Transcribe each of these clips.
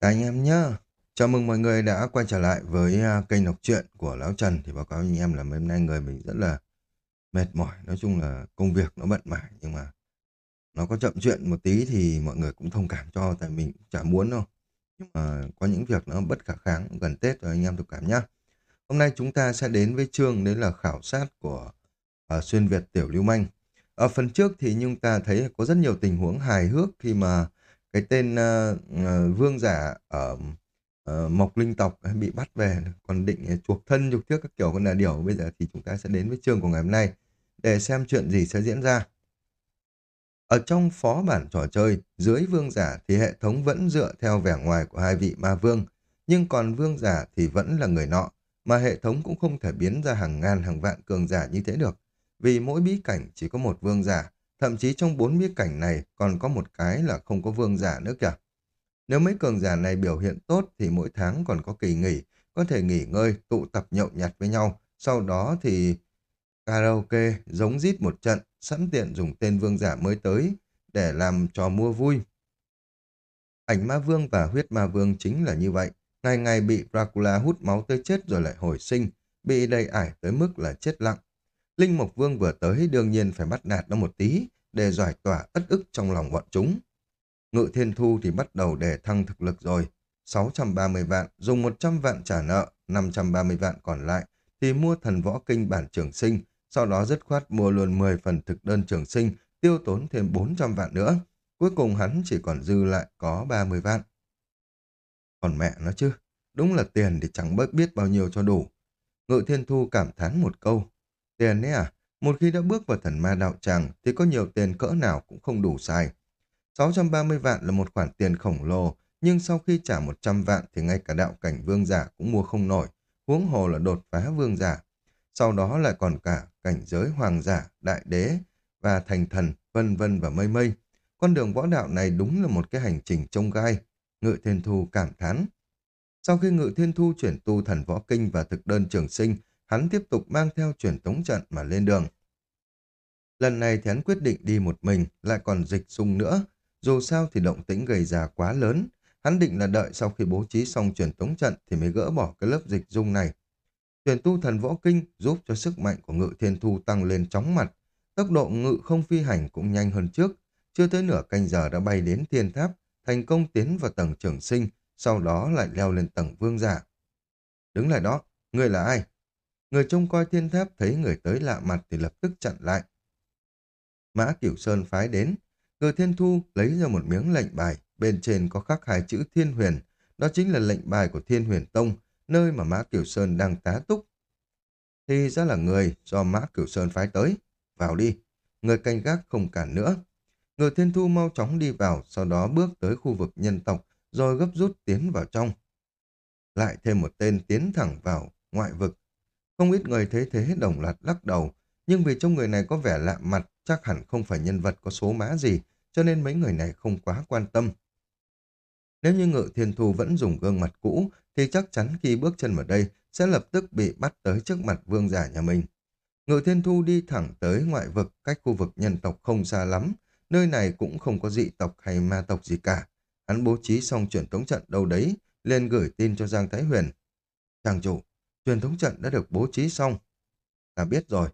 Các anh em nhá. Chào mừng mọi người đã quay trở lại với à, kênh đọc truyện của Lão Trần. Thì báo cáo anh em là mấy hôm nay người mình rất là mệt mỏi. Nói chung là công việc nó bận mải. Nhưng mà nó có chậm chuyện một tí thì mọi người cũng thông cảm cho. Tại mình chả muốn đâu. Nhưng mà có những việc nó bất khả kháng. Gần Tết rồi anh em thông cảm nhá. Hôm nay chúng ta sẽ đến với chương đấy là khảo sát của uh, Xuyên Việt Tiểu Lưu Manh. Ở phần trước thì chúng ta thấy có rất nhiều tình huống hài hước khi mà cái tên uh, uh, vương giả ở uh, Mộc Linh tộc bị bắt về còn định chuộc thân chuộc trước các kiểu con là điều bây giờ thì chúng ta sẽ đến với chương của ngày hôm nay để xem chuyện gì sẽ diễn ra. Ở trong phó bản trò chơi, dưới vương giả thì hệ thống vẫn dựa theo vẻ ngoài của hai vị ma vương, nhưng còn vương giả thì vẫn là người nọ, mà hệ thống cũng không thể biến ra hàng ngàn hàng vạn cường giả như thế được, vì mỗi bí cảnh chỉ có một vương giả, Thậm chí trong bốn bí cảnh này còn có một cái là không có vương giả nữa kìa. Nếu mấy cường giả này biểu hiện tốt thì mỗi tháng còn có kỳ nghỉ, có thể nghỉ ngơi, tụ tập nhậu nhặt với nhau. Sau đó thì karaoke giống rít một trận, sẵn tiện dùng tên vương giả mới tới để làm trò mua vui. Ảnh ma vương và huyết ma vương chính là như vậy. Ngày ngày bị Dracula hút máu tới chết rồi lại hồi sinh, bị đầy ải tới mức là chết lặng. Linh Mộc Vương vừa tới đương nhiên phải bắt nạt nó một tí để giải tỏa ất ức trong lòng bọn chúng. Ngự Thiên Thu thì bắt đầu để thăng thực lực rồi. 630 vạn, dùng 100 vạn trả nợ, 530 vạn còn lại thì mua thần võ kinh bản trường sinh, sau đó dứt khoát mua luôn 10 phần thực đơn trường sinh, tiêu tốn thêm 400 vạn nữa. Cuối cùng hắn chỉ còn dư lại có 30 vạn. Còn mẹ nó chứ, đúng là tiền thì chẳng bớt biết bao nhiêu cho đủ. Ngự Thiên Thu cảm thán một câu, Tiền ấy à? Một khi đã bước vào thần ma đạo tràng thì có nhiều tiền cỡ nào cũng không đủ xài. 630 vạn là một khoản tiền khổng lồ, nhưng sau khi trả 100 vạn thì ngay cả đạo cảnh vương giả cũng mua không nổi, huống hồ là đột phá vương giả. Sau đó lại còn cả cảnh giới hoàng giả, đại đế và thành thần, vân vân và mây mây. Con đường võ đạo này đúng là một cái hành trình trông gai. Ngự Thiên Thu cảm thán. Sau khi Ngự Thiên Thu chuyển tu thần võ kinh và thực đơn trường sinh, hắn tiếp tục mang theo truyền tống trận mà lên đường. Lần này thì hắn quyết định đi một mình, lại còn dịch sung nữa. Dù sao thì động tĩnh gây ra quá lớn. Hắn định là đợi sau khi bố trí xong truyền tống trận thì mới gỡ bỏ cái lớp dịch dung này. Truyền tu thần võ kinh giúp cho sức mạnh của ngự thiên thu tăng lên chóng mặt. Tốc độ ngự không phi hành cũng nhanh hơn trước. Chưa tới nửa canh giờ đã bay đến thiên tháp, thành công tiến vào tầng trưởng sinh, sau đó lại leo lên tầng vương giả. Đứng lại đó, người là ai? Người trông coi thiên tháp thấy người tới lạ mặt thì lập tức chặn lại. Mã Cửu Sơn phái đến, Ngư Thiên Thu lấy ra một miếng lệnh bài, bên trên có khắc hai chữ Thiên Huyền, đó chính là lệnh bài của Thiên Huyền Tông, nơi mà Mã Cửu Sơn đang tá túc. Thì ra là người do Mã Cửu Sơn phái tới, vào đi, người canh gác không cản nữa. Người Thiên Thu mau chóng đi vào, sau đó bước tới khu vực nhân tộc, rồi gấp rút tiến vào trong. Lại thêm một tên tiến thẳng vào ngoại vực, không ít người thấy thế đồng loạt lắc đầu, nhưng vì trong người này có vẻ lạ mặt, chắc hẳn không phải nhân vật có số má gì, cho nên mấy người này không quá quan tâm. Nếu như ngự thiên thu vẫn dùng gương mặt cũ, thì chắc chắn khi bước chân vào đây sẽ lập tức bị bắt tới trước mặt vương giả nhà mình. Ngự thiên thu đi thẳng tới ngoại vực cách khu vực nhân tộc không xa lắm, nơi này cũng không có dị tộc hay ma tộc gì cả. Hắn bố trí xong chuyển tống trận đâu đấy, lên gửi tin cho Giang Thái Huyền. Chàng chủ, truyền thống trận đã được bố trí xong. Ta biết rồi.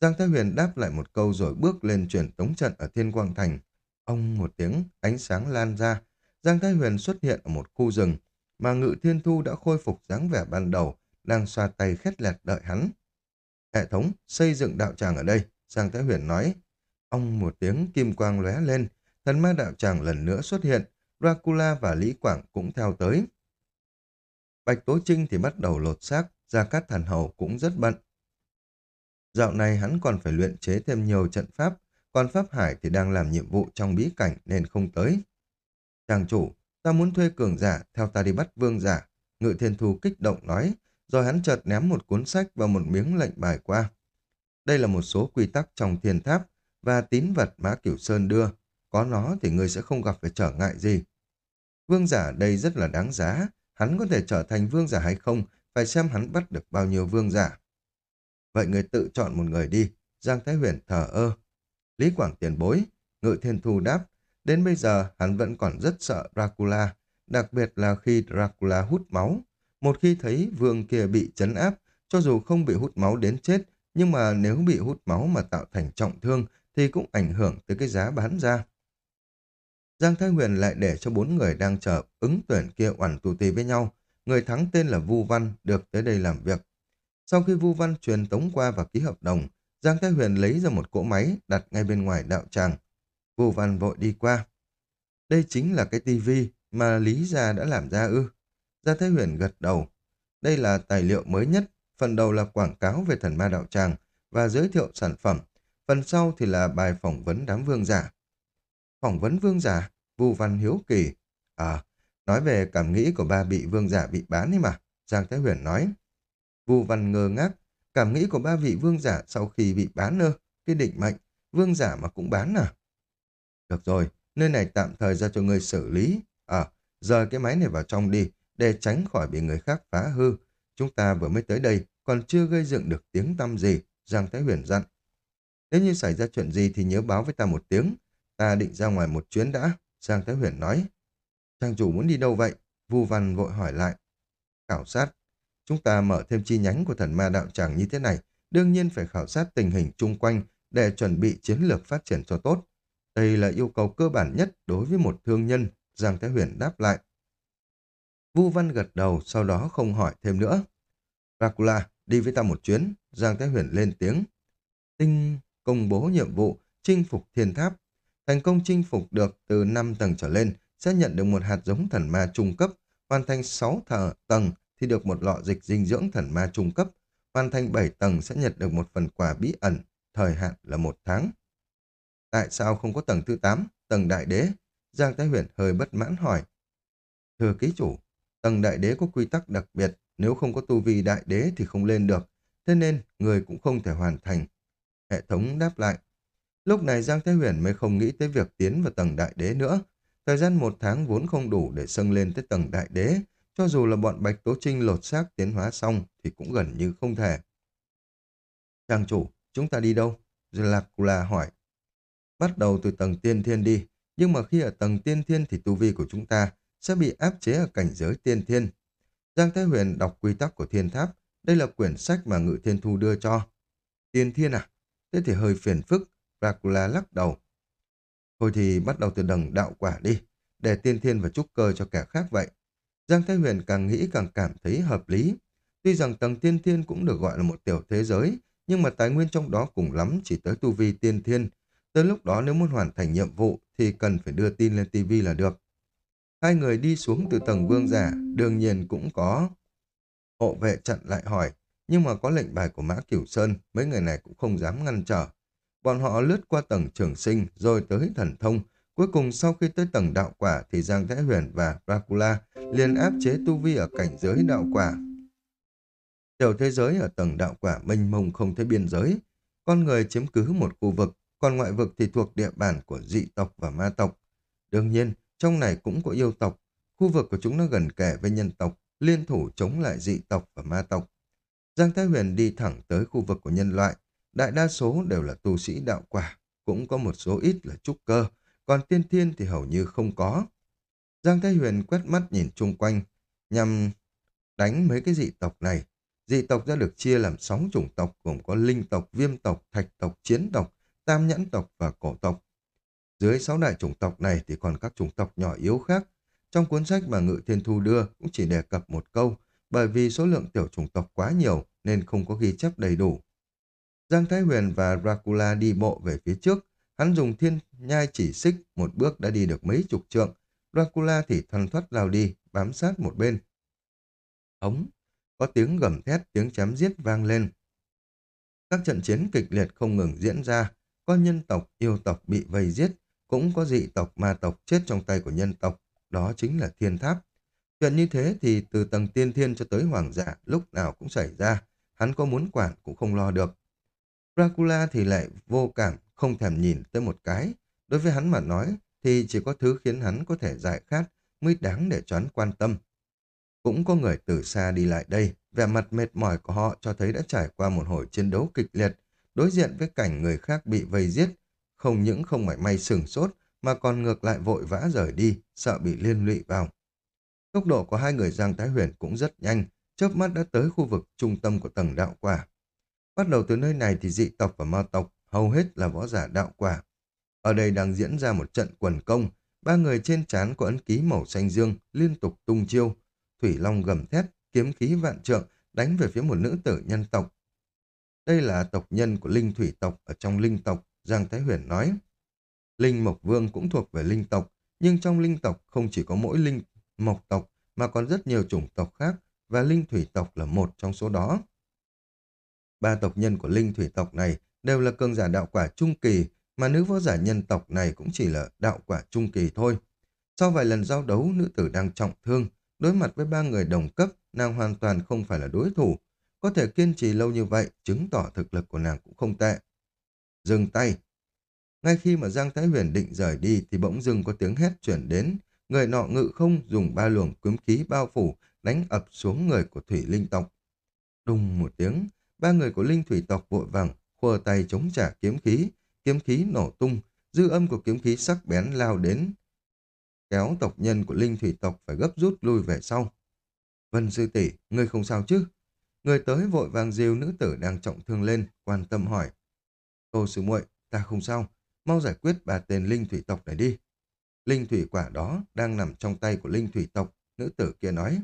Giang Thái Huyền đáp lại một câu rồi bước lên truyền tống trận ở Thiên Quang Thành. Ông một tiếng, ánh sáng lan ra. Giang Thái Huyền xuất hiện ở một khu rừng, mà Ngự Thiên Thu đã khôi phục dáng vẻ ban đầu, đang xoa tay khét lẹt đợi hắn. Hệ thống xây dựng đạo tràng ở đây, Giang Thái Huyền nói. Ông một tiếng kim quang lóe lên, thần ma đạo tràng lần nữa xuất hiện, Dracula và Lý Quảng cũng theo tới. Bạch Tố Trinh thì bắt đầu lột xác, Gia Cát Thần Hầu cũng rất bận. Dạo này hắn còn phải luyện chế thêm nhiều trận pháp, còn Pháp Hải thì đang làm nhiệm vụ trong bí cảnh nên không tới. Chàng chủ, ta muốn thuê cường giả theo ta đi bắt vương giả. Ngự thiên thu kích động nói, rồi hắn chợt ném một cuốn sách và một miếng lệnh bài qua. Đây là một số quy tắc trong thiên tháp và tín vật Mã Cửu Sơn đưa. Có nó thì người sẽ không gặp phải trở ngại gì. Vương giả đây rất là đáng giá. Hắn có thể trở thành vương giả hay không phải xem hắn bắt được bao nhiêu vương giả. Vậy người tự chọn một người đi, Giang Thái Huyền thở ơ. Lý Quảng tiền bối, Ngự Thiên Thu đáp, đến bây giờ hắn vẫn còn rất sợ Dracula, đặc biệt là khi Dracula hút máu. Một khi thấy vương kia bị chấn áp, cho dù không bị hút máu đến chết, nhưng mà nếu bị hút máu mà tạo thành trọng thương thì cũng ảnh hưởng tới cái giá bán ra. Giang Thái Huyền lại để cho bốn người đang chờ ứng tuyển kia oản tù tì với nhau. Người thắng tên là Vu Văn được tới đây làm việc. Sau khi Vu Văn truyền tống qua và ký hợp đồng, Giang Thái Huyền lấy ra một cỗ máy đặt ngay bên ngoài đạo tràng. Vu Văn vội đi qua. Đây chính là cái tivi mà Lý Gia đã làm ra ư. Giang Thái Huyền gật đầu. Đây là tài liệu mới nhất. Phần đầu là quảng cáo về thần ma đạo tràng và giới thiệu sản phẩm. Phần sau thì là bài phỏng vấn đám vương giả. Phỏng vấn vương giả, Vu Văn hiếu kỳ. À, nói về cảm nghĩ của ba bị vương giả bị bán ấy mà. Giang Thái Huyền nói. Vu Văn ngơ ngác, cảm nghĩ của ba vị vương giả sau khi bị bán ơ, cái định mệnh, vương giả mà cũng bán à? Được rồi, nơi này tạm thời ra cho người xử lý. À, rời cái máy này vào trong đi, để tránh khỏi bị người khác phá hư. Chúng ta vừa mới tới đây, còn chưa gây dựng được tiếng tăm gì, Giang Thái Huyền dặn. Nếu như xảy ra chuyện gì thì nhớ báo với ta một tiếng. Ta định ra ngoài một chuyến đã, Giang Thái Huyền nói. Trang chủ muốn đi đâu vậy? Vu Văn vội hỏi lại. Khảo sát. Chúng ta mở thêm chi nhánh của thần ma đạo tràng như thế này, đương nhiên phải khảo sát tình hình chung quanh để chuẩn bị chiến lược phát triển cho tốt. Đây là yêu cầu cơ bản nhất đối với một thương nhân, Giang Thái Huyền đáp lại. Vu Văn gật đầu, sau đó không hỏi thêm nữa. Dracula, đi với ta một chuyến, Giang Thái Huyền lên tiếng. Tinh công bố nhiệm vụ, chinh phục thiên tháp. Thành công chinh phục được từ 5 tầng trở lên sẽ nhận được một hạt giống thần ma trung cấp, hoàn thành 6 thờ, tầng thì được một lọ dịch dinh dưỡng thần ma trung cấp, hoàn thành 7 tầng sẽ nhận được một phần quà bí ẩn, thời hạn là một tháng. Tại sao không có tầng thứ 8, tầng đại đế? Giang Thái Huyền hơi bất mãn hỏi. Thưa ký chủ, tầng đại đế có quy tắc đặc biệt, nếu không có tu vi đại đế thì không lên được, thế nên người cũng không thể hoàn thành. Hệ thống đáp lại. Lúc này Giang Thái Huyền mới không nghĩ tới việc tiến vào tầng đại đế nữa. Thời gian một tháng vốn không đủ để sâng lên tới tầng đại đế, cho dù là bọn Bạch Tố Trinh lột xác tiến hóa xong thì cũng gần như không thể. Trang chủ, chúng ta đi đâu? Dracula hỏi. Bắt đầu từ tầng tiên thiên đi, nhưng mà khi ở tầng tiên thiên thì tu vi của chúng ta sẽ bị áp chế ở cảnh giới tiên thiên. Giang Thái Huyền đọc quy tắc của thiên tháp, đây là quyển sách mà Ngự Thiên Thu đưa cho. Tiên thiên à? Thế thì hơi phiền phức, Dracula lắc đầu. Thôi thì bắt đầu từ đằng đạo quả đi, để tiên thiên và trúc cơ cho kẻ khác vậy. Giang Thái Huyền càng nghĩ càng cảm thấy hợp lý. Tuy rằng tầng tiên thiên cũng được gọi là một tiểu thế giới, nhưng mà tài nguyên trong đó cùng lắm chỉ tới tu vi tiên thiên. Tới lúc đó nếu muốn hoàn thành nhiệm vụ thì cần phải đưa tin lên TV là được. Hai người đi xuống từ tầng vương giả, đương nhiên cũng có hộ vệ chặn lại hỏi, nhưng mà có lệnh bài của Mã Cửu Sơn, mấy người này cũng không dám ngăn trở. Bọn họ lướt qua tầng trường sinh, rồi tới thần thông, Cuối cùng sau khi tới tầng đạo quả thì Giang Thái Huyền và Dracula liền áp chế tu vi ở cảnh giới đạo quả. Tiểu thế giới ở tầng đạo quả mênh mông không thấy biên giới. Con người chiếm cứ một khu vực, còn ngoại vực thì thuộc địa bàn của dị tộc và ma tộc. Đương nhiên, trong này cũng có yêu tộc. Khu vực của chúng nó gần kề với nhân tộc, liên thủ chống lại dị tộc và ma tộc. Giang Thái Huyền đi thẳng tới khu vực của nhân loại. Đại đa số đều là tu sĩ đạo quả, cũng có một số ít là trúc cơ, còn tiên thiên thì hầu như không có. Giang Thái Huyền quét mắt nhìn chung quanh, nhằm đánh mấy cái dị tộc này. Dị tộc đã được chia làm sáu chủng tộc gồm có linh tộc, viêm tộc, thạch tộc, chiến tộc, tam nhãn tộc và cổ tộc. Dưới sáu đại chủng tộc này thì còn các chủng tộc nhỏ yếu khác. Trong cuốn sách mà Ngự Thiên Thu đưa cũng chỉ đề cập một câu, bởi vì số lượng tiểu chủng tộc quá nhiều nên không có ghi chép đầy đủ. Giang Thái Huyền và Dracula đi bộ về phía trước, Hắn dùng thiên nhai chỉ xích, một bước đã đi được mấy chục trượng. Dracula thì thoăn thoắt lao đi, bám sát một bên. Ống, có tiếng gầm thét, tiếng chém giết vang lên. Các trận chiến kịch liệt không ngừng diễn ra, có nhân tộc, yêu tộc bị vây giết, cũng có dị tộc, ma tộc chết trong tay của nhân tộc, đó chính là thiên tháp. Chuyện như thế thì từ tầng tiên thiên cho tới hoàng giả lúc nào cũng xảy ra, hắn có muốn quản cũng không lo được. Dracula thì lại vô cảm, không thèm nhìn tới một cái. Đối với hắn mà nói, thì chỉ có thứ khiến hắn có thể giải khát mới đáng để cho hắn quan tâm. Cũng có người từ xa đi lại đây, vẻ mặt mệt mỏi của họ cho thấy đã trải qua một hồi chiến đấu kịch liệt, đối diện với cảnh người khác bị vây giết, không những không mảy may sừng sốt, mà còn ngược lại vội vã rời đi, sợ bị liên lụy vào. Tốc độ của hai người Giang Thái Huyền cũng rất nhanh, chớp mắt đã tới khu vực trung tâm của tầng đạo quả. Bắt đầu từ nơi này thì dị tộc và ma tộc hầu hết là võ giả đạo quả. Ở đây đang diễn ra một trận quần công, ba người trên trán có ấn ký màu xanh dương liên tục tung chiêu, thủy long gầm thét, kiếm khí vạn trượng đánh về phía một nữ tử nhân tộc. Đây là tộc nhân của linh thủy tộc ở trong linh tộc, Giang Thái Huyền nói. Linh Mộc Vương cũng thuộc về linh tộc, nhưng trong linh tộc không chỉ có mỗi linh mộc tộc mà còn rất nhiều chủng tộc khác và linh thủy tộc là một trong số đó. Ba tộc nhân của linh thủy tộc này đều là cường giả đạo quả trung kỳ, mà nữ võ giả nhân tộc này cũng chỉ là đạo quả trung kỳ thôi. Sau vài lần giao đấu, nữ tử đang trọng thương, đối mặt với ba người đồng cấp, nàng hoàn toàn không phải là đối thủ. Có thể kiên trì lâu như vậy, chứng tỏ thực lực của nàng cũng không tệ. Dừng tay. Ngay khi mà Giang Thái Huyền định rời đi thì bỗng dưng có tiếng hét chuyển đến. Người nọ ngự không dùng ba luồng kiếm khí bao phủ đánh ập xuống người của thủy linh tộc. Đùng một tiếng, ba người của linh thủy tộc vội vàng khua tay chống trả kiếm khí, kiếm khí nổ tung, dư âm của kiếm khí sắc bén lao đến, kéo tộc nhân của linh thủy tộc phải gấp rút lui về sau. Vân sư tỷ, ngươi không sao chứ? Người tới vội vàng diêu nữ tử đang trọng thương lên, quan tâm hỏi. cô sư muội, ta không sao, mau giải quyết bà tên linh thủy tộc này đi. Linh thủy quả đó đang nằm trong tay của linh thủy tộc, nữ tử kia nói.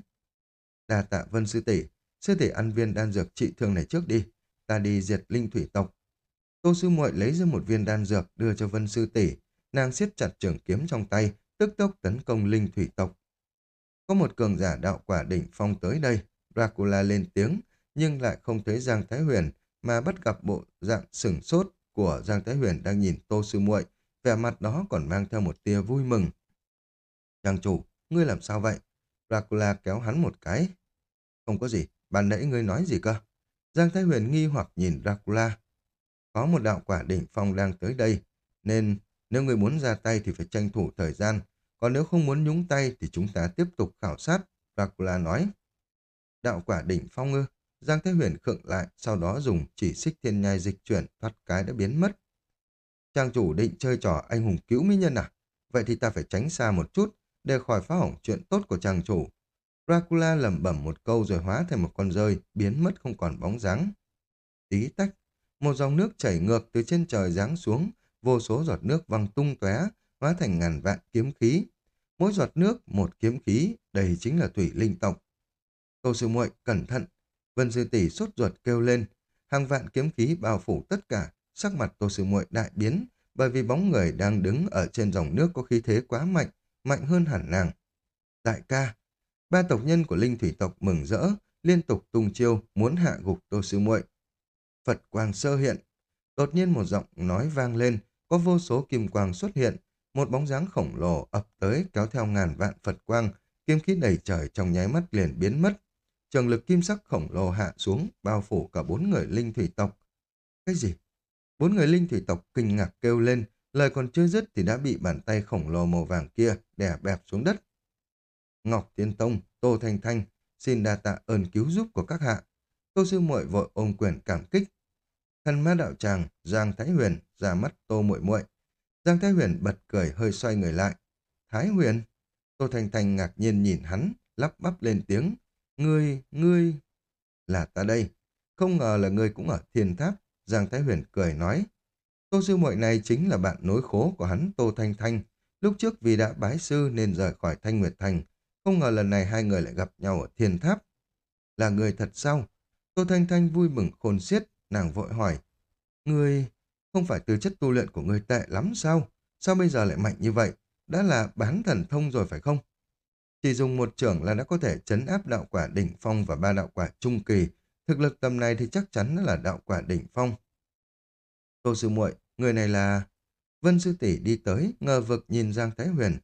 Đà tạ vân sư tỷ, sư tỷ ăn viên đan dược trị thương này trước đi, ta đi diệt linh thủy tộc. Tô sư muội lấy ra một viên đan dược đưa cho vân sư tỷ, nàng siết chặt trường kiếm trong tay, tức tốc tấn công linh thủy tộc. Có một cường giả đạo quả đỉnh phong tới đây, Dracula lên tiếng, nhưng lại không thấy Giang Thái Huyền, mà bắt gặp bộ dạng sửng sốt của Giang Thái Huyền đang nhìn Tô Sư muội vẻ mặt đó còn mang theo một tia vui mừng. Trang chủ, ngươi làm sao vậy? Dracula kéo hắn một cái. Không có gì, ban nãy ngươi nói gì cơ? Giang Thái Huyền nghi hoặc nhìn Dracula. Có một đạo quả đỉnh phong đang tới đây, nên nếu người muốn ra tay thì phải tranh thủ thời gian, còn nếu không muốn nhúng tay thì chúng ta tiếp tục khảo sát, Dracula nói. Đạo quả đỉnh phong ư? Giang Thế Huyền khựng lại, sau đó dùng chỉ xích thiên nhai dịch chuyển, thoát cái đã biến mất. Trang chủ định chơi trò anh hùng cứu mỹ nhân à? Vậy thì ta phải tránh xa một chút, để khỏi phá hỏng chuyện tốt của trang chủ. Dracula lẩm bẩm một câu rồi hóa thành một con rơi, biến mất không còn bóng dáng. Tí tách, một dòng nước chảy ngược từ trên trời giáng xuống, vô số giọt nước văng tung tóe, hóa thành ngàn vạn kiếm khí. Mỗi giọt nước một kiếm khí, đây chính là thủy linh tộc. Tô sư muội cẩn thận, Vân sư tỷ sốt ruột kêu lên, hàng vạn kiếm khí bao phủ tất cả, sắc mặt Tô sư muội đại biến, bởi vì bóng người đang đứng ở trên dòng nước có khí thế quá mạnh, mạnh hơn hẳn nàng. Đại ca, ba tộc nhân của linh thủy tộc mừng rỡ, liên tục tung chiêu muốn hạ gục Tô sư muội. Phật quang sơ hiện, đột nhiên một giọng nói vang lên, có vô số kim quang xuất hiện, một bóng dáng khổng lồ ập tới kéo theo ngàn vạn Phật quang, kim khí đầy trời trong nháy mắt liền biến mất. Trường lực kim sắc khổng lồ hạ xuống, bao phủ cả bốn người linh thủy tộc. Cái gì? Bốn người linh thủy tộc kinh ngạc kêu lên, lời còn chưa dứt thì đã bị bàn tay khổng lồ màu vàng kia đè bẹp xuống đất. Ngọc Tiên Tông, Tô Thanh Thanh, xin đa tạ ơn cứu giúp của các hạ. Tô Sư muội vội ôm quyền cảm kích. Thần ma đạo tràng, Giang Thái Huyền, ra mắt Tô muội muội. Giang Thái Huyền bật cười hơi xoay người lại. Thái Huyền? Tô Thanh Thanh ngạc nhiên nhìn hắn, lắp bắp lên tiếng. Ngươi, ngươi... Là ta đây. Không ngờ là ngươi cũng ở thiên tháp. Giang Thái Huyền cười nói. Tô sư muội này chính là bạn nối khố của hắn Tô Thanh Thanh. Lúc trước vì đã bái sư nên rời khỏi Thanh Nguyệt Thành. Không ngờ lần này hai người lại gặp nhau ở thiên tháp. Là người thật sao? Tô Thanh Thanh vui mừng khôn xiết, nàng vội hỏi. Ngươi, không phải tư chất tu luyện của ngươi tệ lắm sao? Sao bây giờ lại mạnh như vậy? Đã là bán thần thông rồi phải không? Chỉ dùng một trưởng là đã có thể chấn áp đạo quả đỉnh phong và ba đạo quả trung kỳ. Thực lực tầm này thì chắc chắn là đạo quả đỉnh phong. Tô sư muội, người này là... Vân sư tỷ đi tới, ngờ vực nhìn Giang Thái Huyền.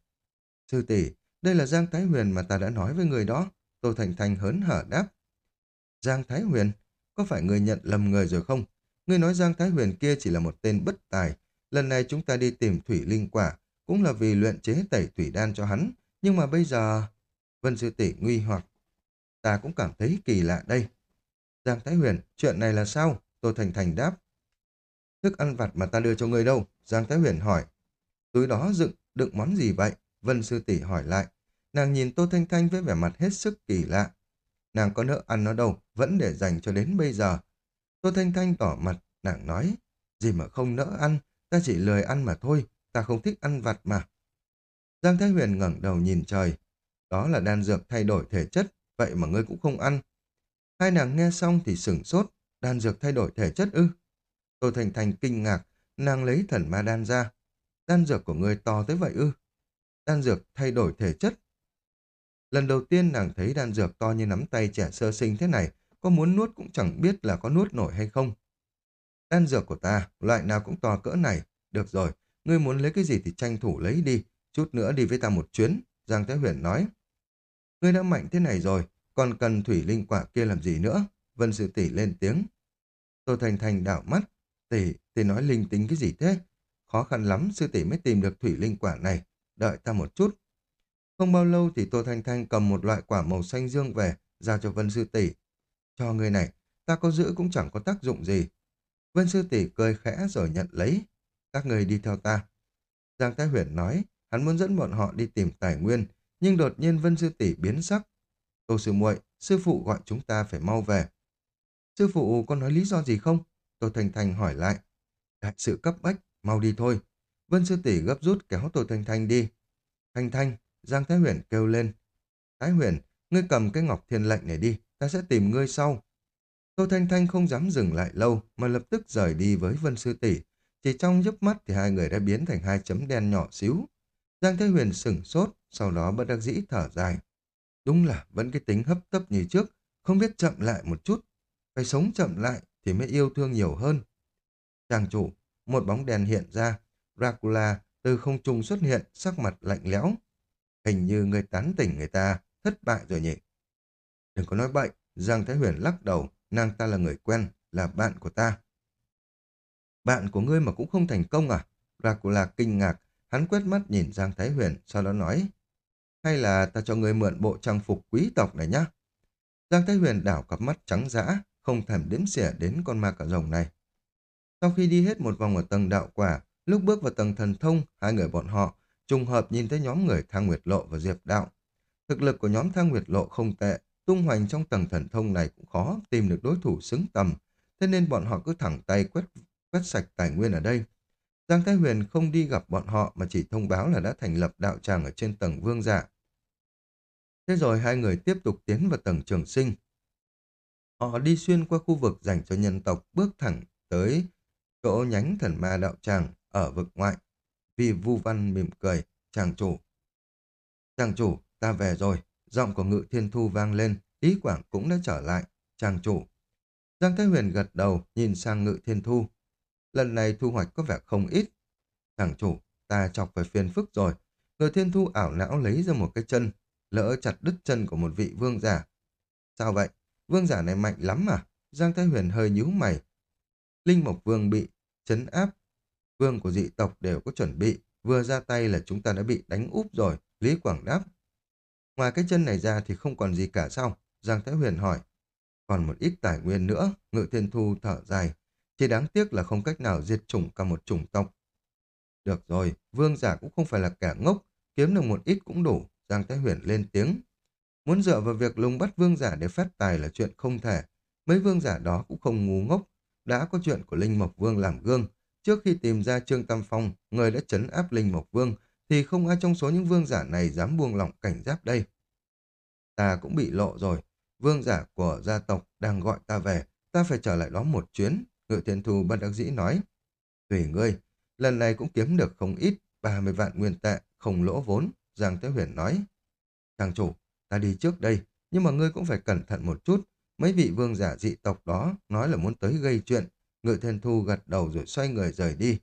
Sư tỷ, đây là Giang Thái Huyền mà ta đã nói với người đó. Tô Thành Thành hớn hở đáp. Giang Thái Huyền, có phải người nhận lầm người rồi không? Ngươi nói Giang Thái Huyền kia chỉ là một tên bất tài. Lần này chúng ta đi tìm thủy linh quả, cũng là vì luyện chế tẩy thủy đan cho hắn. Nhưng mà bây giờ... Vân Sư Tỷ nguy hoặc. Ta cũng cảm thấy kỳ lạ đây. Giang Thái Huyền, chuyện này là sao? Tô Thành Thành đáp. Thức ăn vặt mà ta đưa cho ngươi đâu? Giang Thái Huyền hỏi. Túi đó dựng, đựng món gì vậy? Vân Sư Tỷ hỏi lại. Nàng nhìn Tô Thanh Thanh với vẻ mặt hết sức kỳ lạ. Nàng có nỡ ăn nó đâu, vẫn để dành cho đến bây giờ. Tô Thanh Thanh tỏ mặt, nàng nói, gì mà không nỡ ăn, ta chỉ lười ăn mà thôi, ta không thích ăn vặt mà. Giang Thái Huyền ngẩng đầu nhìn trời. Đó là đan dược thay đổi thể chất, vậy mà ngươi cũng không ăn. Hai nàng nghe xong thì sửng sốt, đan dược thay đổi thể chất ư. Tô Thành Thành kinh ngạc, nàng lấy thần ma đan ra. Đan dược của ngươi to tới vậy ư. Đan dược thay đổi thể chất. Lần đầu tiên nàng thấy đan dược to như nắm tay trẻ sơ sinh thế này, có muốn nuốt cũng chẳng biết là có nuốt nổi hay không. Đan dược của ta, loại nào cũng to cỡ này. Được rồi, ngươi muốn lấy cái gì thì tranh thủ lấy đi, chút nữa đi với ta một chuyến, Giang Thế Huyền nói. Ngươi đã mạnh thế này rồi, còn cần thủy linh quả kia làm gì nữa? Vân Sư Tỷ lên tiếng. Tô Thành Thành đảo mắt, Tỷ, tỷ nói linh tính cái gì thế? Khó khăn lắm sư tỷ mới tìm được thủy linh quả này, đợi ta một chút. Không bao lâu thì Tô Thanh Thanh cầm một loại quả màu xanh dương về, giao cho Vân Sư Tỷ. Cho người này, ta có giữ cũng chẳng có tác dụng gì. Vân Sư Tỷ cười khẽ rồi nhận lấy. Các người đi theo ta. Giang Thái Huyền nói, hắn muốn dẫn bọn họ đi tìm tài nguyên, nhưng đột nhiên Vân Sư Tỷ biến sắc. Tô Sư muội, sư phụ gọi chúng ta phải mau về. Sư phụ có nói lý do gì không? Tô Thanh Thanh hỏi lại. Đại sự cấp bách, mau đi thôi. Vân Sư Tỷ gấp rút kéo Tô Thanh Thanh đi. Thanh Thanh, Giang Thái Huyền kêu lên. Thái Huyền, ngươi cầm cái ngọc thiên lệnh này đi, ta sẽ tìm ngươi sau. Tô Thanh Thanh không dám dừng lại lâu mà lập tức rời đi với Vân Sư Tỷ. Chỉ trong nhấp mắt thì hai người đã biến thành hai chấm đen nhỏ xíu. Giang Thế Huyền sửng sốt, sau đó bất đắc dĩ thở dài. Đúng là vẫn cái tính hấp tấp như trước, không biết chậm lại một chút. Phải sống chậm lại thì mới yêu thương nhiều hơn. Chàng chủ, một bóng đèn hiện ra, Dracula từ không trung xuất hiện, sắc mặt lạnh lẽo. Hình như người tán tỉnh người ta, thất bại rồi nhỉ. Đừng có nói bậy, Giang Thái Huyền lắc đầu, nàng ta là người quen, là bạn của ta. Bạn của ngươi mà cũng không thành công à? Dracula kinh ngạc, hắn quét mắt nhìn Giang Thái Huyền, sau đó nói, hay là ta cho ngươi mượn bộ trang phục quý tộc này nhá? Giang Thái Huyền đảo cặp mắt trắng dã, không thèm đếm xỉa đến con ma cả rồng này. Sau khi đi hết một vòng ở tầng đạo quả, lúc bước vào tầng thần thông, hai người bọn họ trùng hợp nhìn thấy nhóm người Thang Nguyệt Lộ và Diệp Đạo. Thực lực của nhóm Thang Nguyệt Lộ không tệ, tung hoành trong tầng thần thông này cũng khó tìm được đối thủ xứng tầm, thế nên bọn họ cứ thẳng tay quét quét sạch tài nguyên ở đây. Giang Thái Huyền không đi gặp bọn họ mà chỉ thông báo là đã thành lập đạo tràng ở trên tầng vương giả. Thế rồi hai người tiếp tục tiến vào tầng trường sinh. Họ đi xuyên qua khu vực dành cho nhân tộc bước thẳng tới chỗ nhánh thần ma đạo tràng ở vực ngoại. Vì vu văn mỉm cười, chàng chủ. Chàng chủ, ta về rồi. Giọng của ngự thiên thu vang lên, ý quảng cũng đã trở lại. Chàng chủ. Giang Thái Huyền gật đầu, nhìn sang ngự thiên thu. Lần này thu hoạch có vẻ không ít. Chàng chủ, ta chọc phải phiền phức rồi. Ngự thiên thu ảo não lấy ra một cái chân, lỡ chặt đứt chân của một vị vương giả. Sao vậy? Vương giả này mạnh lắm mà. Giang Thái Huyền hơi nhíu mày. Linh Mộc Vương bị chấn áp. Vương của dị tộc đều có chuẩn bị. Vừa ra tay là chúng ta đã bị đánh úp rồi. Lý Quảng đáp. Ngoài cái chân này ra thì không còn gì cả sao? Giang Thái Huyền hỏi. Còn một ít tài nguyên nữa. Ngự Thiên Thu thở dài. Chỉ đáng tiếc là không cách nào diệt chủng cả một chủng tộc. Được rồi, vương giả cũng không phải là kẻ ngốc. Kiếm được một ít cũng đủ. Giang Thái Huyền lên tiếng. Muốn dựa vào việc lùng bắt vương giả để phát tài là chuyện không thể. Mấy vương giả đó cũng không ngu ngốc. Đã có chuyện của Linh Mộc Vương làm gương. Trước khi tìm ra Trương Tam Phong, người đã chấn áp Linh Mộc Vương, thì không ai trong số những vương giả này dám buông lỏng cảnh giác đây. Ta cũng bị lộ rồi. Vương giả của gia tộc đang gọi ta về. Ta phải trở lại đó một chuyến. Ngự thiên thu bất đắc dĩ nói. Tùy ngươi, lần này cũng kiếm được không ít, 30 vạn nguyên tệ, không lỗ vốn. Giang Thế Huyền nói. Chàng chủ, ta đi trước đây, nhưng mà ngươi cũng phải cẩn thận một chút. Mấy vị vương giả dị tộc đó nói là muốn tới gây chuyện. Ngự thiên thu gật đầu rồi xoay người rời đi.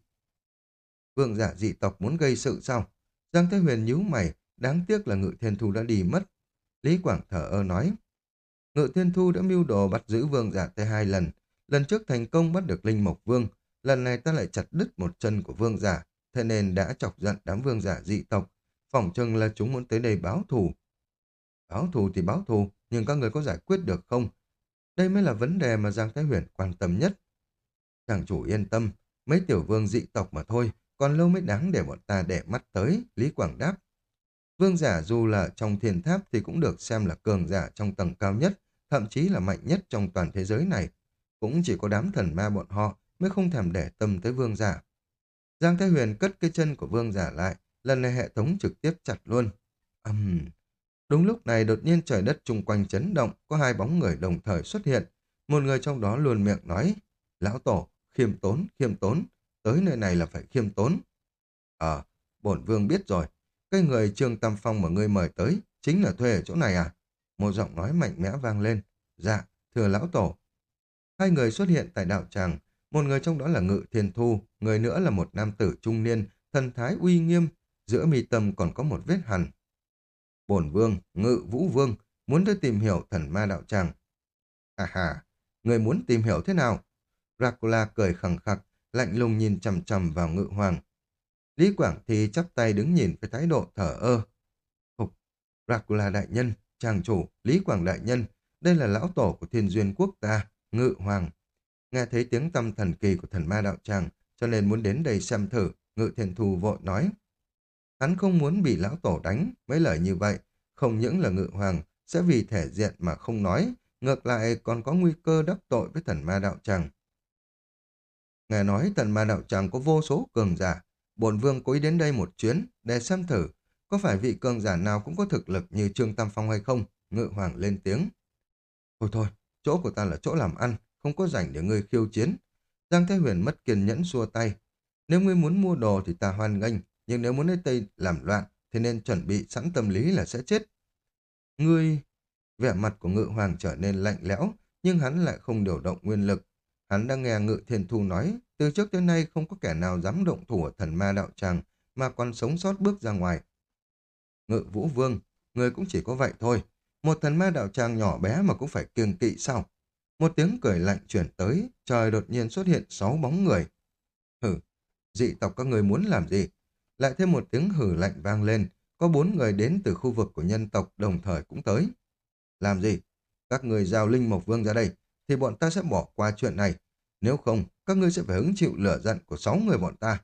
Vương giả dị tộc muốn gây sự sao? Giang Thế Huyền nhíu mày, đáng tiếc là Ngự Thiên Thu đã đi mất. Lý Quảng thở ơ nói. Ngự Thiên Thu đã mưu đồ bắt giữ vương giả tới hai lần. Lần trước thành công bắt được Linh Mộc Vương, lần này ta lại chặt đứt một chân của vương giả, thế nên đã chọc giận đám vương giả dị tộc. Phỏng chừng là chúng muốn tới đây báo thù. Báo thù thì báo thù, nhưng các người có giải quyết được không? Đây mới là vấn đề mà Giang Thái Huyền quan tâm nhất. Chàng chủ yên tâm, mấy tiểu vương dị tộc mà thôi, còn lâu mới đáng để bọn ta để mắt tới, Lý Quảng đáp. Vương giả dù là trong thiên tháp thì cũng được xem là cường giả trong tầng cao nhất, thậm chí là mạnh nhất trong toàn thế giới này. Cũng chỉ có đám thần ma bọn họ mới không thèm để tâm tới vương giả. Giang Thái Huyền cất cái chân của vương giả lại, lần này hệ thống trực tiếp chặt luôn. Âm... Uhm. Đúng lúc này đột nhiên trời đất chung quanh chấn động, có hai bóng người đồng thời xuất hiện. Một người trong đó luôn miệng nói, Lão Tổ, khiêm tốn, khiêm tốn, tới nơi này là phải khiêm tốn. Ờ, bổn vương biết rồi, cái người Trương Tam Phong mà ngươi mời tới, chính là thuê ở chỗ này à? Một giọng nói mạnh mẽ vang lên. Dạ, thưa lão tổ. Hai người xuất hiện tại đạo tràng, một người trong đó là Ngự Thiên Thu, người nữa là một nam tử trung niên, thần thái uy nghiêm, giữa mi tâm còn có một vết hằn. Bổn vương, Ngự Vũ Vương, muốn tới tìm hiểu thần ma đạo tràng. à hà, người muốn tìm hiểu thế nào? Dracula cười khẳng khặc, lạnh lùng nhìn chầm chầm vào Ngự Hoàng. Lý Quảng thì chắp tay đứng nhìn với thái độ thở ơ. Phục, Dracula đại nhân, chàng chủ, Lý Quảng đại nhân, đây là lão tổ của thiên duyên quốc ta, Ngự Hoàng. Nghe thấy tiếng tâm thần kỳ của thần ma đạo tràng, cho nên muốn đến đây xem thử, Ngự Thiên thù vội nói. Hắn không muốn bị lão tổ đánh, mấy lời như vậy, không những là Ngự Hoàng sẽ vì thể diện mà không nói, ngược lại còn có nguy cơ đắc tội với thần ma đạo tràng. Nghe nói tần ma đạo tràng có vô số cường giả, bổn vương cố ý đến đây một chuyến để xem thử có phải vị cường giả nào cũng có thực lực như Trương Tam Phong hay không? Ngự Hoàng lên tiếng. Thôi thôi, chỗ của ta là chỗ làm ăn, không có rảnh để ngươi khiêu chiến. Giang Thái Huyền mất kiên nhẫn xua tay. Nếu ngươi muốn mua đồ thì ta hoan nghênh, nhưng nếu muốn đến Tây làm loạn thì nên chuẩn bị sẵn tâm lý là sẽ chết. Ngươi... Vẻ mặt của ngự hoàng trở nên lạnh lẽo, nhưng hắn lại không điều động nguyên lực. Hắn đang nghe ngự thiên thu nói, từ trước tới nay không có kẻ nào dám động thủ ở thần ma đạo tràng, mà còn sống sót bước ra ngoài. Ngự vũ vương, người cũng chỉ có vậy thôi. Một thần ma đạo tràng nhỏ bé mà cũng phải kiêng kỵ sao? Một tiếng cười lạnh chuyển tới, trời đột nhiên xuất hiện sáu bóng người. Hử, dị tộc các người muốn làm gì? Lại thêm một tiếng hử lạnh vang lên, có bốn người đến từ khu vực của nhân tộc đồng thời cũng tới. Làm gì? Các người giao linh mộc vương ra đây, thì bọn ta sẽ bỏ qua chuyện này. Nếu không, các ngươi sẽ phải hứng chịu lửa giận của sáu người bọn ta.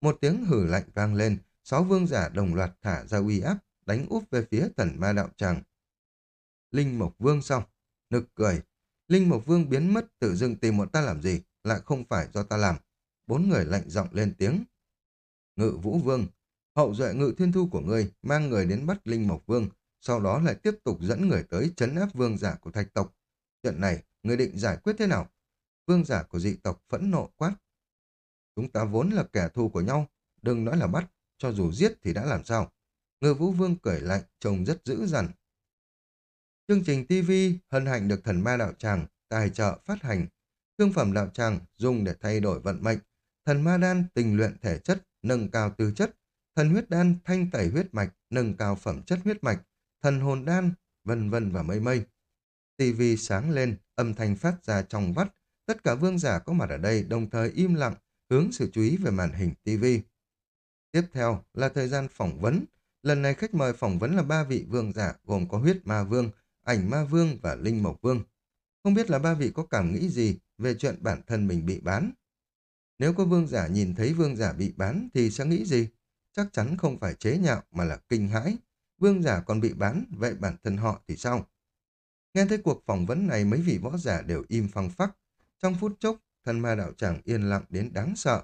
Một tiếng hử lạnh vang lên, sáu vương giả đồng loạt thả ra uy áp, đánh úp về phía thần ma đạo tràng. Linh Mộc Vương xong, nực cười. Linh Mộc Vương biến mất tự dưng tìm bọn ta làm gì, lại không phải do ta làm. Bốn người lạnh giọng lên tiếng. Ngự Vũ Vương, hậu duệ ngự thiên thu của ngươi mang người đến bắt Linh Mộc Vương, sau đó lại tiếp tục dẫn người tới chấn áp vương giả của thạch tộc. Chuyện này, người định giải quyết thế nào? Vương giả của dị tộc phẫn nộ quát. Chúng ta vốn là kẻ thù của nhau, đừng nói là bắt, cho dù giết thì đã làm sao. Ngư Vũ Vương cười lạnh, trông rất dữ dằn. Chương trình TV hân hạnh được thần ma đạo tràng, tài trợ phát hành. Thương phẩm đạo tràng dùng để thay đổi vận mệnh. Thần ma đan tình luyện thể chất, nâng cao tư chất. Thần huyết đan thanh tẩy huyết mạch, nâng cao phẩm chất huyết mạch. Thần hồn đan, vân vân và mây mây. TV sáng lên, âm thanh phát ra trong vắt. Tất cả vương giả có mặt ở đây đồng thời im lặng, hướng sự chú ý về màn hình TV. Tiếp theo là thời gian phỏng vấn. Lần này khách mời phỏng vấn là ba vị vương giả gồm có huyết ma vương, ảnh ma vương và linh mộc vương. Không biết là ba vị có cảm nghĩ gì về chuyện bản thân mình bị bán. Nếu có vương giả nhìn thấy vương giả bị bán thì sẽ nghĩ gì? Chắc chắn không phải chế nhạo mà là kinh hãi. Vương giả còn bị bán, vậy bản thân họ thì sao? Nghe thấy cuộc phỏng vấn này mấy vị võ giả đều im phăng phắc. Trong phút chốc, thần ma đạo tràng yên lặng đến đáng sợ.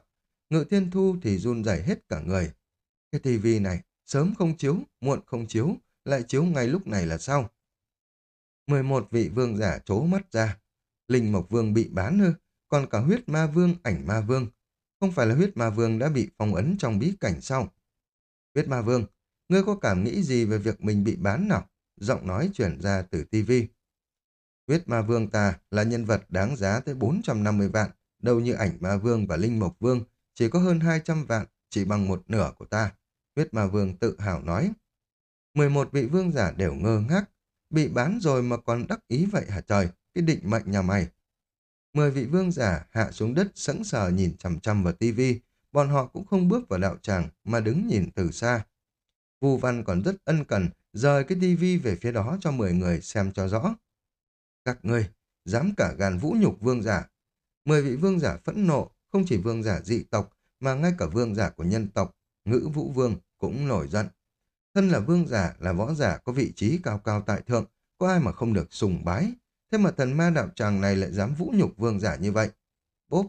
Ngự thiên thu thì run rẩy hết cả người. Cái tivi này, sớm không chiếu, muộn không chiếu, lại chiếu ngay lúc này là sao? 11 vị vương giả trố mắt ra. Linh Mộc Vương bị bán ư, còn cả huyết ma vương, ảnh ma vương. Không phải là huyết ma vương đã bị phong ấn trong bí cảnh sao? Huyết ma vương, ngươi có cảm nghĩ gì về việc mình bị bán nào? Giọng nói chuyển ra từ tivi. Huyết ma vương ta là nhân vật đáng giá tới 450 vạn, đâu như ảnh ma vương và linh mộc vương chỉ có hơn 200 vạn, chỉ bằng một nửa của ta. Huyết ma vương tự hào nói. 11 vị vương giả đều ngơ ngác, bị bán rồi mà còn đắc ý vậy hả trời, cái định mệnh nhà mày. Mười vị vương giả hạ xuống đất sững sờ nhìn chằm chằm vào tivi, bọn họ cũng không bước vào đạo tràng mà đứng nhìn từ xa. Vu Văn còn rất ân cần, rời cái tivi về phía đó cho 10 người xem cho rõ. Các ngươi, dám cả gan vũ nhục vương giả. Mười vị vương giả phẫn nộ, không chỉ vương giả dị tộc, mà ngay cả vương giả của nhân tộc, ngữ vũ vương cũng nổi giận. Thân là vương giả, là võ giả có vị trí cao cao tại thượng, có ai mà không được sùng bái. Thế mà thần ma đạo tràng này lại dám vũ nhục vương giả như vậy. Bốp!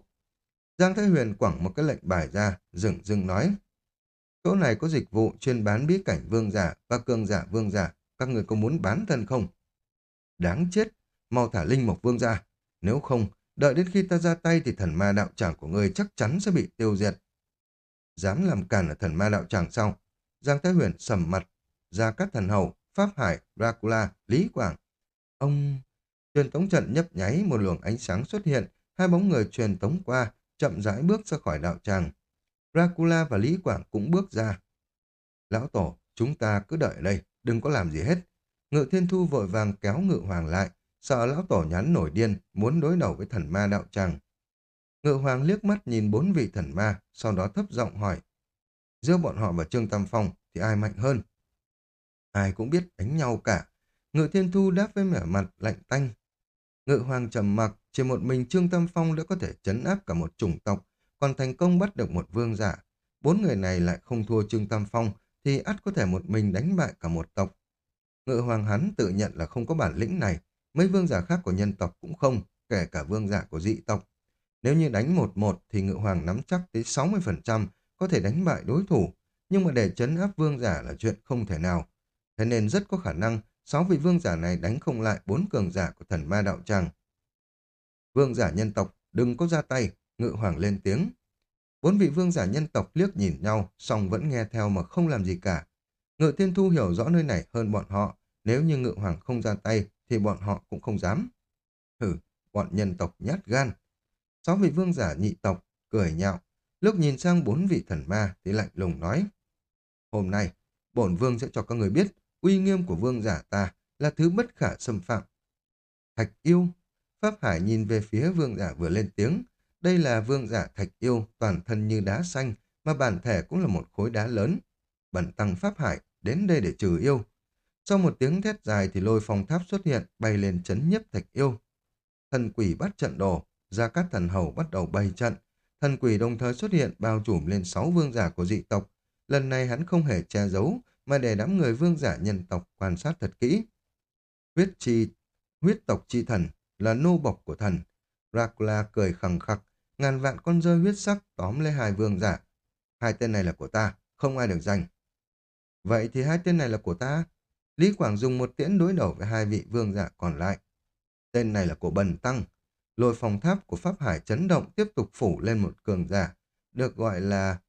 Giang Thái Huyền quẳng một cái lệnh bài ra, dừng dừng nói. Chỗ này có dịch vụ chuyên bán bí cảnh vương giả và cường giả vương giả. Các người có muốn bán thân không? Đáng chết! Mau thả linh mộc vương ra. Nếu không, đợi đến khi ta ra tay thì thần ma đạo tràng của ngươi chắc chắn sẽ bị tiêu diệt. Dám làm cản ở thần ma đạo tràng sau. Giang Thái Huyền sầm mặt, ra các thần hầu, Pháp Hải, Dracula, Lý Quảng. Ông... Truyền tống trận nhấp nháy, một luồng ánh sáng xuất hiện, hai bóng người truyền tống qua, chậm rãi bước ra khỏi đạo tràng. Dracula và Lý Quảng cũng bước ra. Lão Tổ, chúng ta cứ đợi đây, đừng có làm gì hết. Ngự Thiên Thu vội vàng kéo Ngự Hoàng lại, sợ Lão Tổ nhắn nổi điên, muốn đối đầu với thần ma đạo tràng. Ngự Hoàng liếc mắt nhìn bốn vị thần ma, sau đó thấp giọng hỏi. Giữa bọn họ và Trương Tam Phong thì ai mạnh hơn? Ai cũng biết đánh nhau cả. Ngự Thiên Thu đáp với vẻ mặt lạnh tanh. Ngự Hoàng trầm mặc, chỉ một mình Trương Tam Phong đã có thể chấn áp cả một chủng tộc, còn thành công bắt được một vương giả. Bốn người này lại không thua Trương Tam Phong, thì ắt có thể một mình đánh bại cả một tộc. Ngự Hoàng hắn tự nhận là không có bản lĩnh này, mấy vương giả khác của nhân tộc cũng không, kể cả vương giả của dị tộc. Nếu như đánh một một thì Ngự Hoàng nắm chắc tới 60% có thể đánh bại đối thủ, nhưng mà để chấn áp vương giả là chuyện không thể nào. Thế nên rất có khả năng sáu vị vương giả này đánh không lại bốn cường giả của thần ma đạo tràng. Vương giả nhân tộc, đừng có ra tay, ngự hoàng lên tiếng. Bốn vị vương giả nhân tộc liếc nhìn nhau, song vẫn nghe theo mà không làm gì cả. Ngự thiên thu hiểu rõ nơi này hơn bọn họ, nếu như ngự hoàng không ra tay thì bọn họ cũng không dám. Hử, bọn nhân tộc nhát gan. Sáu vị vương giả nhị tộc, cười nhạo. Lúc nhìn sang bốn vị thần ma thì lạnh lùng nói. Hôm nay, bổn vương sẽ cho các người biết uy nghiêm của vương giả ta là thứ bất khả xâm phạm. Thạch yêu, Pháp Hải nhìn về phía vương giả vừa lên tiếng. Đây là vương giả thạch yêu, toàn thân như đá xanh, mà bản thể cũng là một khối đá lớn. Bẩn tăng Pháp Hải đến đây để trừ yêu. Sau một tiếng thét dài thì lôi phong tháp xuất hiện, bay lên chấn nhấp thạch yêu. Thần quỷ bắt trận đồ, ra các Thần Hầu bắt đầu bày trận. Thần quỷ đồng thời xuất hiện bao trùm lên sáu vương giả của dị tộc. Lần này hắn không hề che giấu, mà để đám người vương giả nhân tộc quan sát thật kỹ. Huyết chi, huyết tộc chi thần là nô bộc của thần. Dracula cười khẳng khặc, ngàn vạn con rơi huyết sắc tóm lấy hai vương giả. Hai tên này là của ta, không ai được giành. Vậy thì hai tên này là của ta. Lý Quảng dùng một tiễn đối đầu với hai vị vương giả còn lại. Tên này là của Bần Tăng. Lôi phòng tháp của Pháp Hải chấn động tiếp tục phủ lên một cường giả, được gọi là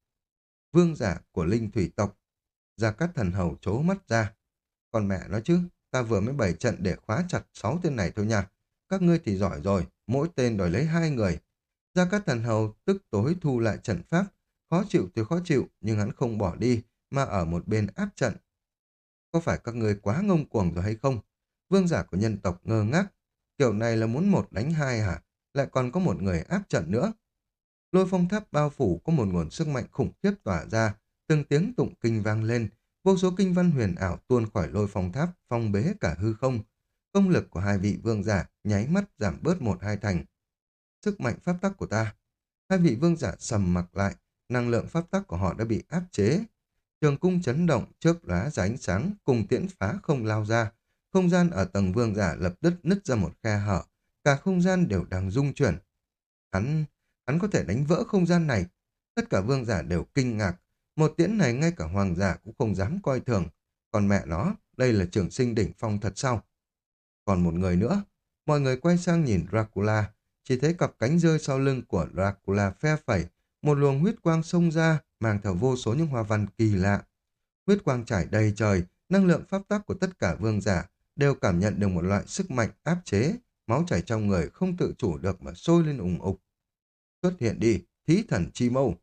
vương giả của linh thủy tộc. Gia Cát Thần Hầu chố mắt ra. Còn mẹ nói chứ, ta vừa mới bày trận để khóa chặt sáu tên này thôi nha. Các ngươi thì giỏi rồi, mỗi tên đòi lấy hai người. Gia Cát Thần Hầu tức tối thu lại trận pháp. Khó chịu thì khó chịu, nhưng hắn không bỏ đi, mà ở một bên áp trận. Có phải các người quá ngông cuồng rồi hay không? Vương giả của nhân tộc ngơ ngác. Kiểu này là muốn một đánh hai hả? Lại còn có một người áp trận nữa. Lôi phong tháp bao phủ có một nguồn sức mạnh khủng khiếp tỏa ra, từng tiếng tụng kinh vang lên, vô số kinh văn huyền ảo tuôn khỏi lôi phong tháp, phong bế cả hư không. Công lực của hai vị vương giả nháy mắt giảm bớt một hai thành. Sức mạnh pháp tắc của ta. Hai vị vương giả sầm mặc lại, năng lượng pháp tắc của họ đã bị áp chế. Trường cung chấn động, chớp lóa ra ánh sáng, cùng tiễn phá không lao ra. Không gian ở tầng vương giả lập tức nứt ra một khe hở. Cả không gian đều đang rung chuyển. Hắn, hắn có thể đánh vỡ không gian này. Tất cả vương giả đều kinh ngạc. Một tiễn này ngay cả hoàng giả cũng không dám coi thường. Còn mẹ nó, đây là trường sinh đỉnh phong thật sao? Còn một người nữa, mọi người quay sang nhìn Dracula, chỉ thấy cặp cánh rơi sau lưng của Dracula phe phẩy, một luồng huyết quang xông ra, mang theo vô số những hoa văn kỳ lạ. Huyết quang trải đầy trời, năng lượng pháp tắc của tất cả vương giả đều cảm nhận được một loại sức mạnh áp chế, máu chảy trong người không tự chủ được mà sôi lên ủng ục. Xuất hiện đi, thí thần chi mâu.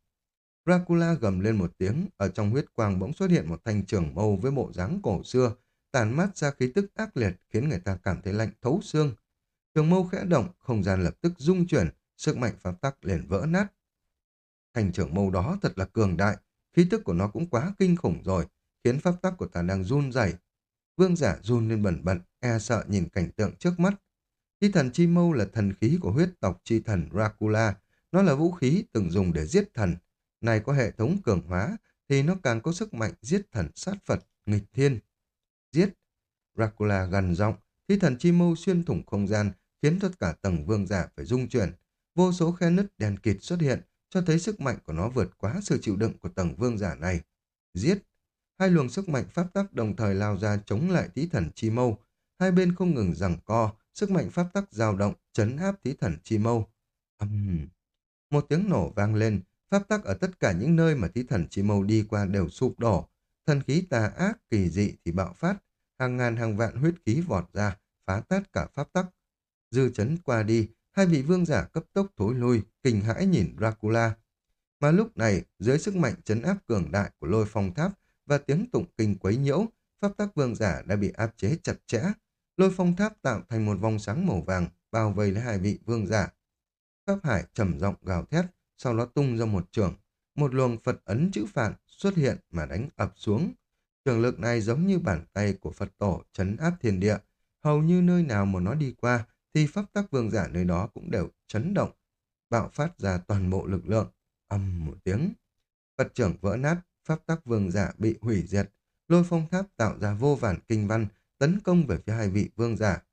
Dracula gầm lên một tiếng, ở trong huyết quang bỗng xuất hiện một thanh trường mâu với bộ dáng cổ xưa, tàn mát ra khí tức ác liệt khiến người ta cảm thấy lạnh thấu xương. Trường mâu khẽ động, không gian lập tức rung chuyển, sức mạnh pháp tắc liền vỡ nát. Thành trưởng mâu đó thật là cường đại, khí tức của nó cũng quá kinh khủng rồi, khiến pháp tắc của ta đang run rẩy. Vương giả run lên bẩn bẩn, e sợ nhìn cảnh tượng trước mắt. Chi thần chi mâu là thần khí của huyết tộc chi thần Dracula, nó là vũ khí từng dùng để giết thần. Này có hệ thống cường hóa, thì nó càng có sức mạnh giết thần sát Phật, nghịch thiên. Giết! Dracula gần giọng, thi thần chi mâu xuyên thủng không gian, khiến tất cả tầng vương giả phải rung chuyển. Vô số khe nứt đèn kịt xuất hiện, cho thấy sức mạnh của nó vượt quá sự chịu đựng của tầng vương giả này. Giết! Hai luồng sức mạnh pháp tắc đồng thời lao ra chống lại thí thần chi mâu. Hai bên không ngừng giằng co, sức mạnh pháp tắc dao động, chấn áp thí thần chi mâu. Âm... Một tiếng nổ vang lên, pháp tắc ở tất cả những nơi mà thí thần chi mâu đi qua đều sụp đổ. Thần khí tà ác, kỳ dị thì bạo phát, hàng ngàn hàng vạn huyết khí vọt ra, phá tát cả pháp tắc. Dư chấn qua đi, hai vị vương giả cấp tốc thối lui, kinh hãi nhìn Dracula. Mà lúc này, dưới sức mạnh chấn áp cường đại của lôi phong tháp và tiếng tụng kinh quấy nhiễu, pháp tắc vương giả đã bị áp chế chặt chẽ. Lôi phong tháp tạo thành một vòng sáng màu vàng, bao vây lấy hai vị vương giả. Pháp hải trầm giọng gào thét, sau đó tung ra một trường. Một luồng Phật ấn chữ phạn xuất hiện mà đánh ập xuống. Trường lực này giống như bàn tay của Phật tổ chấn áp thiên địa. Hầu như nơi nào mà nó đi qua thì pháp tắc vương giả nơi đó cũng đều chấn động, bạo phát ra toàn bộ lực lượng. Âm một tiếng. Phật trưởng vỡ nát, pháp tắc vương giả bị hủy diệt. Lôi phong tháp tạo ra vô vàn kinh văn, tấn công về phía hai vị vương giả.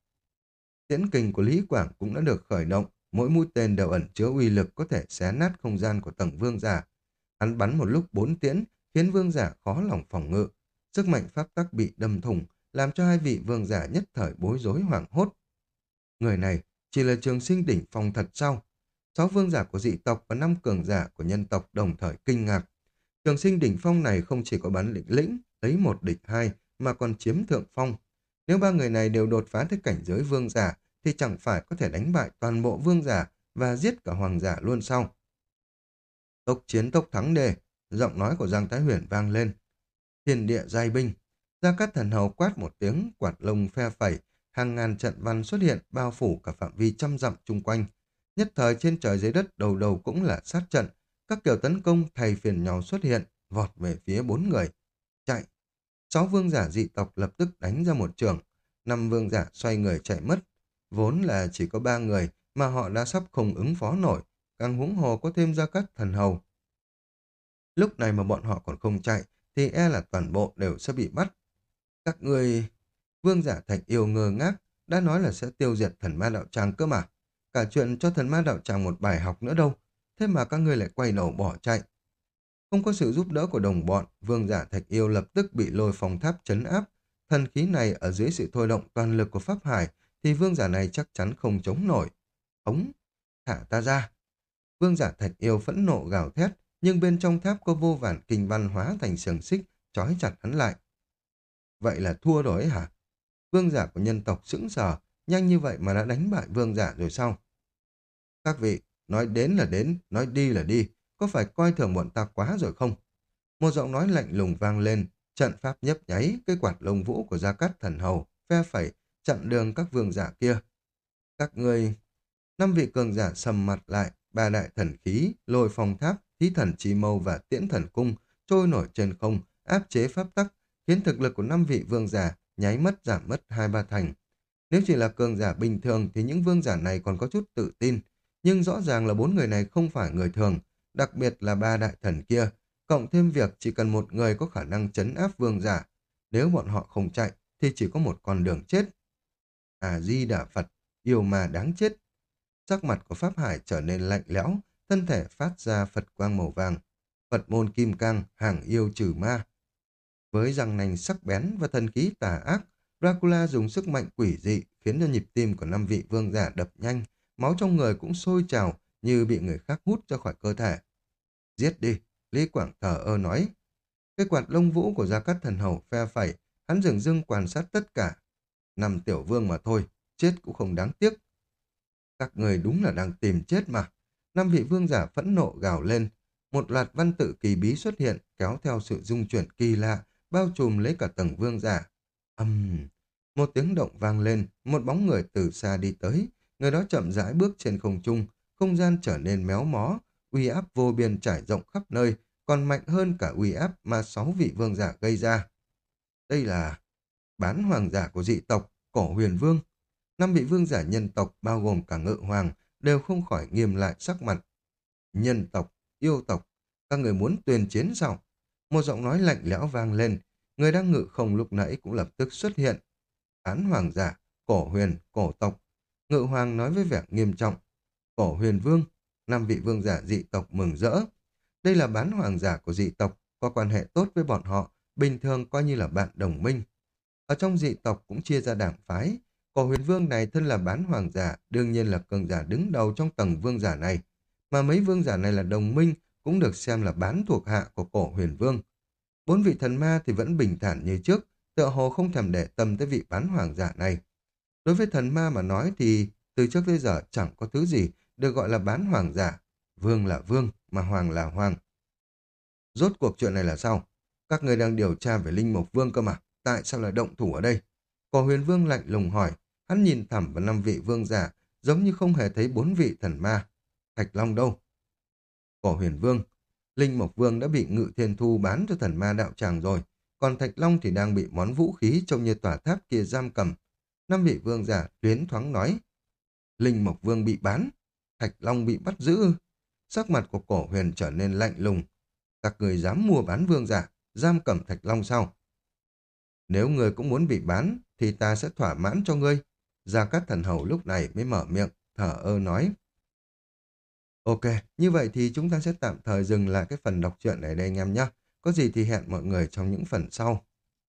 Tiễn kình của Lý Quảng cũng đã được khởi động, mỗi mũi tên đều ẩn chứa uy lực có thể xé nát không gian của tầng vương giả. Hắn bắn một lúc bốn tiễn, khiến vương giả khó lòng phòng ngự. Sức mạnh pháp tắc bị đâm thủng, làm cho hai vị vương giả nhất thời bối rối hoảng hốt. Người này chỉ là trường sinh đỉnh phong thật sau. Sáu vương giả của dị tộc và năm cường giả của nhân tộc đồng thời kinh ngạc. Trường sinh đỉnh phong này không chỉ có bắn lĩnh lĩnh, lấy một địch hai, mà còn chiếm thượng phong. Nếu ba người này đều đột phá tới cảnh giới vương giả, thì chẳng phải có thể đánh bại toàn bộ vương giả và giết cả hoàng giả luôn sau. Tốc chiến tốc thắng đề, giọng nói của Giang Thái Huyền vang lên. Thiên địa giai binh, Gia Cát Thần Hầu quát một tiếng, quạt lông phe phẩy, hàng ngàn trận văn xuất hiện bao phủ cả phạm vi trăm dặm chung quanh. Nhất thời trên trời dưới đất đầu đầu cũng là sát trận, các kiểu tấn công thầy phiền nhau xuất hiện, vọt về phía bốn người. Chạy! Sáu vương giả dị tộc lập tức đánh ra một trường, năm vương giả xoay người chạy mất. Vốn là chỉ có ba người mà họ đã sắp không ứng phó nổi, càng huống hồ có thêm ra các thần hầu. Lúc này mà bọn họ còn không chạy, thì e là toàn bộ đều sẽ bị bắt. Các người... Vương giả thạch yêu ngơ ngác, đã nói là sẽ tiêu diệt thần ma đạo tràng cơ mà. Cả chuyện cho thần ma đạo tràng một bài học nữa đâu. Thế mà các ngươi lại quay đầu bỏ chạy. Không có sự giúp đỡ của đồng bọn, vương giả thạch yêu lập tức bị lôi phòng tháp chấn áp. Thần khí này ở dưới sự thôi động toàn lực của Pháp Hải thì vương giả này chắc chắn không chống nổi. Ống, thả ta ra. Vương giả thạch yêu phẫn nộ gào thét, nhưng bên trong tháp có vô vàn kinh văn hóa thành sừng xích, trói chặt hắn lại. Vậy là thua rồi hả? Vương giả của nhân tộc sững sờ, nhanh như vậy mà đã đánh bại vương giả rồi sao? Các vị, nói đến là đến, nói đi là đi, có phải coi thường bọn ta quá rồi không? Một giọng nói lạnh lùng vang lên, trận pháp nhấp nháy, cái quạt lông vũ của Gia Cát Thần Hầu, phe phẩy, chặn đường các vương giả kia. Các ngươi... Năm vị cường giả sầm mặt lại, ba đại thần khí, lôi phong tháp, thí thần chi mâu và tiễn thần cung, trôi nổi trên không, áp chế pháp tắc, khiến thực lực của năm vị vương giả nháy mất giảm mất hai ba thành. Nếu chỉ là cường giả bình thường thì những vương giả này còn có chút tự tin, nhưng rõ ràng là bốn người này không phải người thường, đặc biệt là ba đại thần kia, cộng thêm việc chỉ cần một người có khả năng chấn áp vương giả. Nếu bọn họ không chạy thì chỉ có một con đường chết. À di đà Phật, yêu mà đáng chết. Sắc mặt của Pháp Hải trở nên lạnh lẽo, thân thể phát ra Phật quang màu vàng. Phật môn kim cang, hàng yêu trừ ma. Với răng nành sắc bén và thần khí tà ác, Dracula dùng sức mạnh quỷ dị khiến cho nhịp tim của năm vị vương giả đập nhanh, máu trong người cũng sôi trào như bị người khác hút ra khỏi cơ thể. Giết đi, Lý Quảng thở ơ nói. Cái quạt lông vũ của Gia Cát Thần Hầu phe phẩy, hắn dừng dưng quan sát tất cả. Năm tiểu vương mà thôi, chết cũng không đáng tiếc. Các người đúng là đang tìm chết mà. Năm vị vương giả phẫn nộ gào lên. Một loạt văn tự kỳ bí xuất hiện kéo theo sự dung chuyển kỳ lạ, bao trùm lấy cả tầng vương giả. Âm... Uhm. Một tiếng động vang lên, một bóng người từ xa đi tới. Người đó chậm rãi bước trên không trung, không gian trở nên méo mó, uy áp vô biên trải rộng khắp nơi, còn mạnh hơn cả uy áp mà sáu vị vương giả gây ra. Đây là bán hoàng giả của dị tộc, cổ huyền vương. Năm vị vương giả nhân tộc bao gồm cả ngự hoàng đều không khỏi nghiêm lại sắc mặt. Nhân tộc, yêu tộc, các người muốn tuyên chiến sao? Một giọng nói lạnh lẽo vang lên, người đang ngự không lúc nãy cũng lập tức xuất hiện. án hoàng giả, cổ huyền, cổ tộc. Ngự hoàng nói với vẻ nghiêm trọng. Cổ huyền vương, năm vị vương giả dị tộc mừng rỡ. Đây là bán hoàng giả của dị tộc, có quan hệ tốt với bọn họ, bình thường coi như là bạn đồng minh. Ở trong dị tộc cũng chia ra đảng phái. Cổ huyền vương này thân là bán hoàng giả, đương nhiên là cường giả đứng đầu trong tầng vương giả này. Mà mấy vương giả này là đồng minh, cũng được xem là bán thuộc hạ của cổ huyền vương. Bốn vị thần ma thì vẫn bình thản như trước, tựa hồ không thèm để tâm tới vị bán hoàng giả này. Đối với thần ma mà nói thì từ trước tới giờ chẳng có thứ gì được gọi là bán hoàng giả. Vương là vương, mà hoàng là hoàng. Rốt cuộc chuyện này là sao? Các người đang điều tra về Linh Mộc Vương cơ mà. Tại sao lại động thủ ở đây? Cổ huyền vương lạnh lùng hỏi. Hắn nhìn thẳm vào năm vị vương giả, giống như không hề thấy bốn vị thần ma. Thạch Long đâu? Cổ huyền vương. Linh Mộc Vương đã bị Ngự Thiên Thu bán cho thần ma đạo tràng rồi. Còn Thạch Long thì đang bị món vũ khí trông như tòa tháp kia giam cầm. Năm vị vương giả tuyến thoáng nói. Linh Mộc Vương bị bán. Thạch Long bị bắt giữ. Sắc mặt của cổ huyền trở nên lạnh lùng. Các người dám mua bán vương giả, giam cầm Thạch Long sao? Nếu người cũng muốn bị bán, thì ta sẽ thỏa mãn cho ngươi. Gia Cát Thần Hầu lúc này mới mở miệng, thở ơ nói. Ok, như vậy thì chúng ta sẽ tạm thời dừng lại cái phần đọc truyện này đây anh em nhé. Có gì thì hẹn mọi người trong những phần sau.